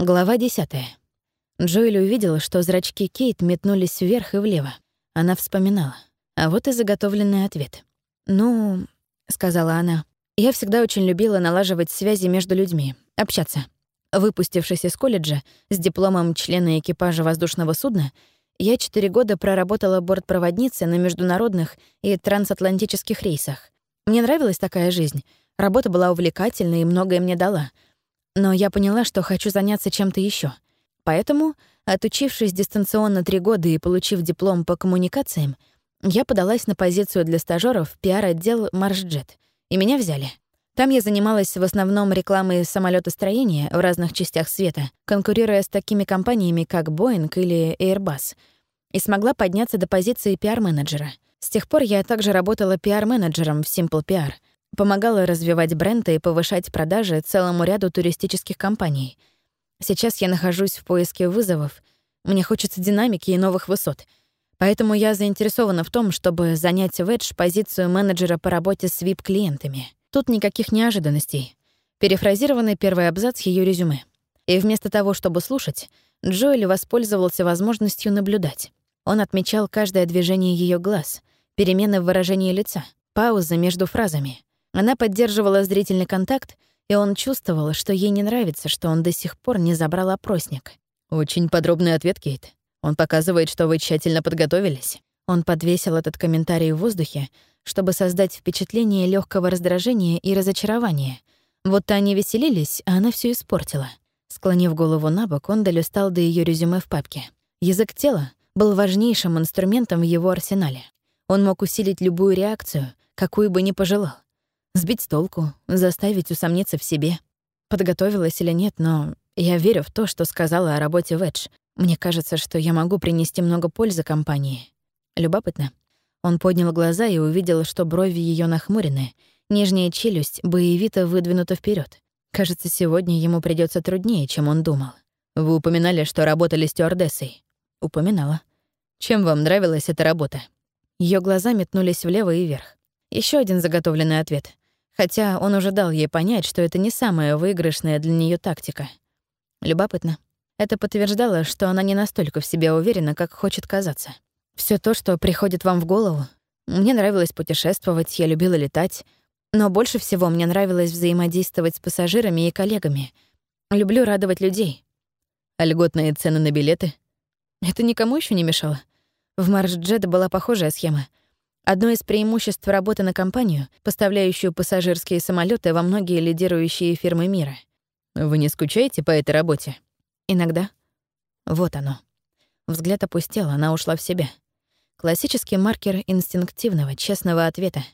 Глава 10. Джоэль увидела, что зрачки Кейт метнулись вверх и влево. Она вспоминала. А вот и заготовленный ответ. «Ну...» — сказала она. «Я всегда очень любила налаживать связи между людьми, общаться. Выпустившись из колледжа с дипломом члена экипажа воздушного судна, я четыре года проработала бортпроводницей на международных и трансатлантических рейсах. Мне нравилась такая жизнь. Работа была увлекательной и многое мне дала — но я поняла, что хочу заняться чем-то еще. Поэтому, отучившись дистанционно три года и получив диплом по коммуникациям, я подалась на позицию для стажеров в пиар-отдел «Маршджет», и меня взяли. Там я занималась в основном рекламой самолетостроения в разных частях света, конкурируя с такими компаниями, как Boeing или Airbus, и смогла подняться до позиции пиар-менеджера. С тех пор я также работала пиар-менеджером в Simple PR — Помогала развивать бренды и повышать продажи целому ряду туристических компаний. Сейчас я нахожусь в поиске вызовов. Мне хочется динамики и новых высот. Поэтому я заинтересована в том, чтобы занять в Edge позицию менеджера по работе с VIP-клиентами. Тут никаких неожиданностей. Перефразированный первый абзац ее резюме. И вместо того, чтобы слушать, Джоэль воспользовался возможностью наблюдать. Он отмечал каждое движение ее глаз, перемены в выражении лица, паузы между фразами — она поддерживала зрительный контакт, и он чувствовал, что ей не нравится, что он до сих пор не забрал опросник. «Очень подробный ответ, Кейт. Он показывает, что вы тщательно подготовились». Он подвесил этот комментарий в воздухе, чтобы создать впечатление легкого раздражения и разочарования. Вот они веселились, а она все испортила. Склонив голову на бок, он долистал до ее резюме в папке. Язык тела был важнейшим инструментом в его арсенале. Он мог усилить любую реакцию, какую бы ни пожелал. Сбить с толку, заставить усомниться в себе. Подготовилась или нет, но я верю в то, что сказала о работе в Эдж. Мне кажется, что я могу принести много пользы компании. Любопытно. Он поднял глаза и увидел, что брови ее нахмурены, нижняя челюсть боевито выдвинута вперед. Кажется, сегодня ему придется труднее, чем он думал. Вы упоминали, что работали стюардессой. Упоминала. Чем вам нравилась эта работа? Ее глаза метнулись влево и вверх. Еще один заготовленный ответ. Хотя он уже дал ей понять, что это не самая выигрышная для нее тактика. Любопытно. Это подтверждало, что она не настолько в себе уверена, как хочет казаться. Все то, что приходит вам в голову. Мне нравилось путешествовать, я любила летать. Но больше всего мне нравилось взаимодействовать с пассажирами и коллегами. Люблю радовать людей. А льготные цены на билеты? Это никому еще не мешало. В Маршджет была похожая схема. Одно из преимуществ работы на компанию, поставляющую пассажирские самолеты во многие лидирующие фирмы мира. Вы не скучаете по этой работе? Иногда. Вот оно. Взгляд опустел, она ушла в себя. Классический маркер инстинктивного, честного ответа.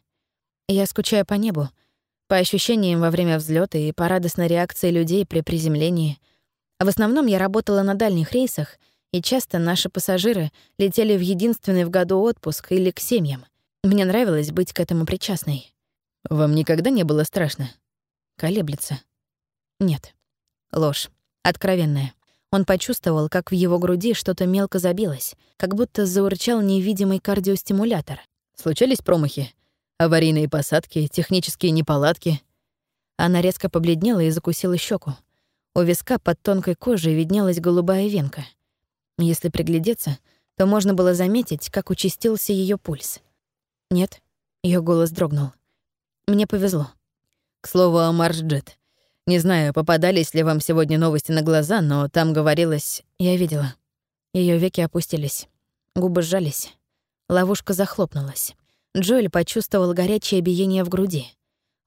Я скучаю по небу, по ощущениям во время взлета и по радостной реакции людей при приземлении. В основном я работала на дальних рейсах, и часто наши пассажиры летели в единственный в году отпуск или к семьям. Мне нравилось быть к этому причастной. Вам никогда не было страшно? Колеблется. Нет. Ложь. Откровенная. Он почувствовал, как в его груди что-то мелко забилось, как будто заурчал невидимый кардиостимулятор. Случались промахи? Аварийные посадки, технические неполадки? Она резко побледнела и закусила щеку. У виска под тонкой кожей виднелась голубая венка. Если приглядеться, то можно было заметить, как участился ее пульс. «Нет». Ее голос дрогнул. «Мне повезло». «К слову о Маршджет. Не знаю, попадались ли вам сегодня новости на глаза, но там говорилось...» Я видела. Ее веки опустились. Губы сжались. Ловушка захлопнулась. Джоэль почувствовал горячее биение в груди.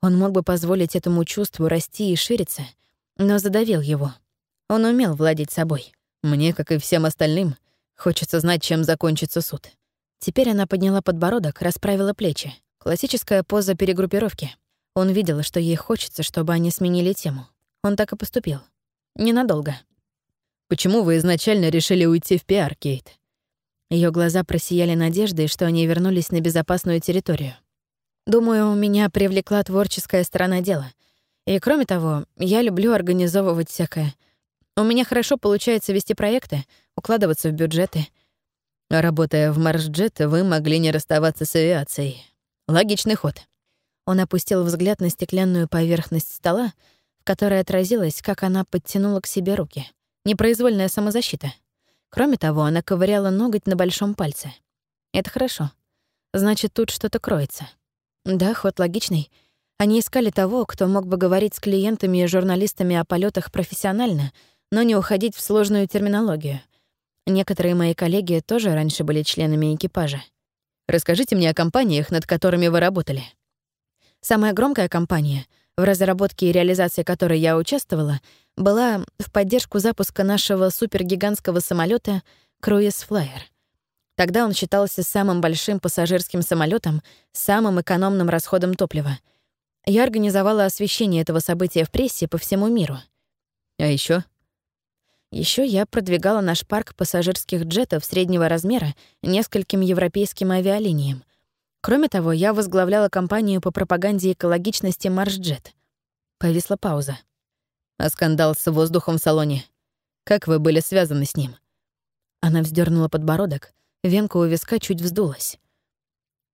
Он мог бы позволить этому чувству расти и шириться, но задавил его. Он умел владеть собой. Мне, как и всем остальным, хочется знать, чем закончится суд. Теперь она подняла подбородок, расправила плечи. Классическая поза перегруппировки. Он видел, что ей хочется, чтобы они сменили тему. Он так и поступил. Ненадолго. «Почему вы изначально решили уйти в пиар, Кейт?» Ее глаза просияли надеждой, что они вернулись на безопасную территорию. Думаю, меня привлекла творческая сторона дела. И кроме того, я люблю организовывать всякое. У меня хорошо получается вести проекты, укладываться в бюджеты — Работая в Маршджет, вы могли не расставаться с авиацией. Логичный ход. Он опустил взгляд на стеклянную поверхность стола, в которой отразилось, как она подтянула к себе руки. непроизвольная самозащита. Кроме того, она ковыряла ноготь на большом пальце. Это хорошо. Значит, тут что-то кроется. Да, ход логичный. Они искали того, кто мог бы говорить с клиентами и журналистами о полетах профессионально, но не уходить в сложную терминологию. Некоторые мои коллеги тоже раньше были членами экипажа. Расскажите мне о компаниях, над которыми вы работали. Самая громкая компания, в разработке и реализации которой я участвовала, была в поддержку запуска нашего супергигантского самолета Cruise Flyer. Тогда он считался самым большим пассажирским самолетом самым экономным расходом топлива. Я организовала освещение этого события в прессе по всему миру. А еще? Еще я продвигала наш парк пассажирских джетов среднего размера нескольким европейским авиалиниям. Кроме того, я возглавляла кампанию по пропаганде экологичности Маршджет. Повисла пауза. А скандал с воздухом в салоне? Как вы были связаны с ним? Она вздернула подбородок, венка у виска чуть вздулась.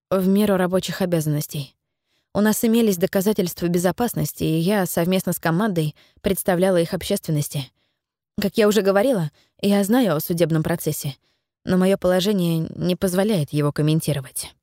В меру рабочих обязанностей. У нас имелись доказательства безопасности, и я совместно с командой представляла их общественности. Как я уже говорила, я знаю о судебном процессе, но мое положение не позволяет его комментировать.